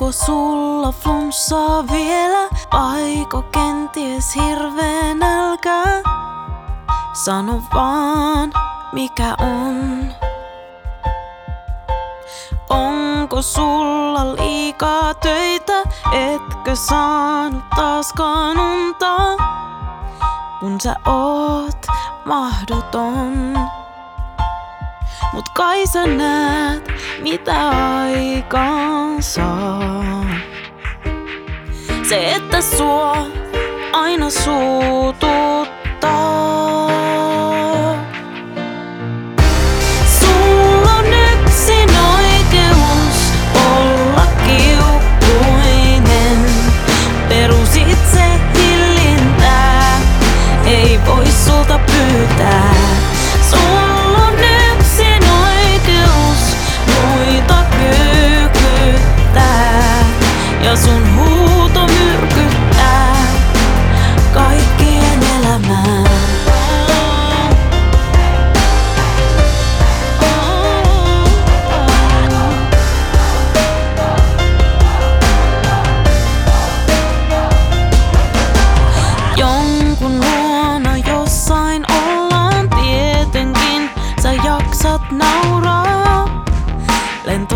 Onko sulla flunssaa vielä, aiko kenties hirveä nälkä? Sano vaan, mikä on. Onko sulla liikaa töitä, etkö saanut taaskaan unta? Kun sä oot mahdoton. Mut kai sä näet, mitä aikaan saa. Se, että sua aina suututtaa.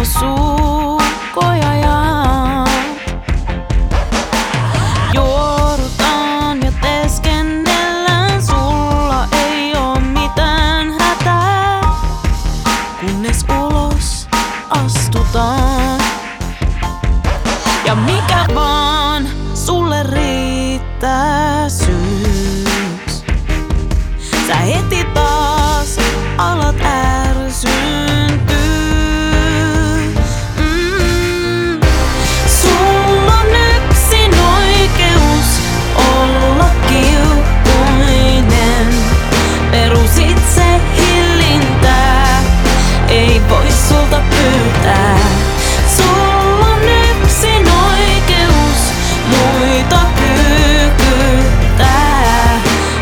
Lentosuukoja ja Juorutaan ja teeskennellään, sulla ei oo mitään hätää, kunnes ulos astutaan. Ja mikä vaan sulle riittää syyks. Sä heti taas alat ärsyyntyy.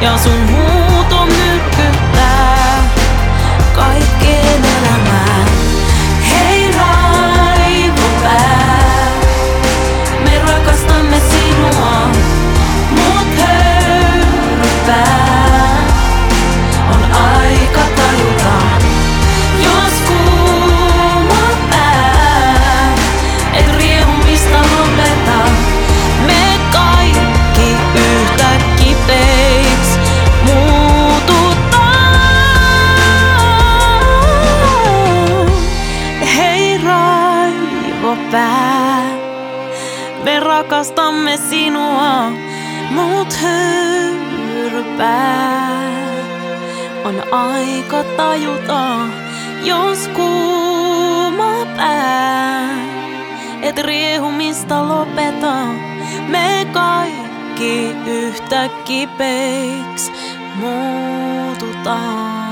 Ja sun huuto me rakastamme sinua, mut höyrypää. On aika tajuta, jos kuuma pää, et riehumista lopeta. Me kaikki yhtä kipeiks muututaan.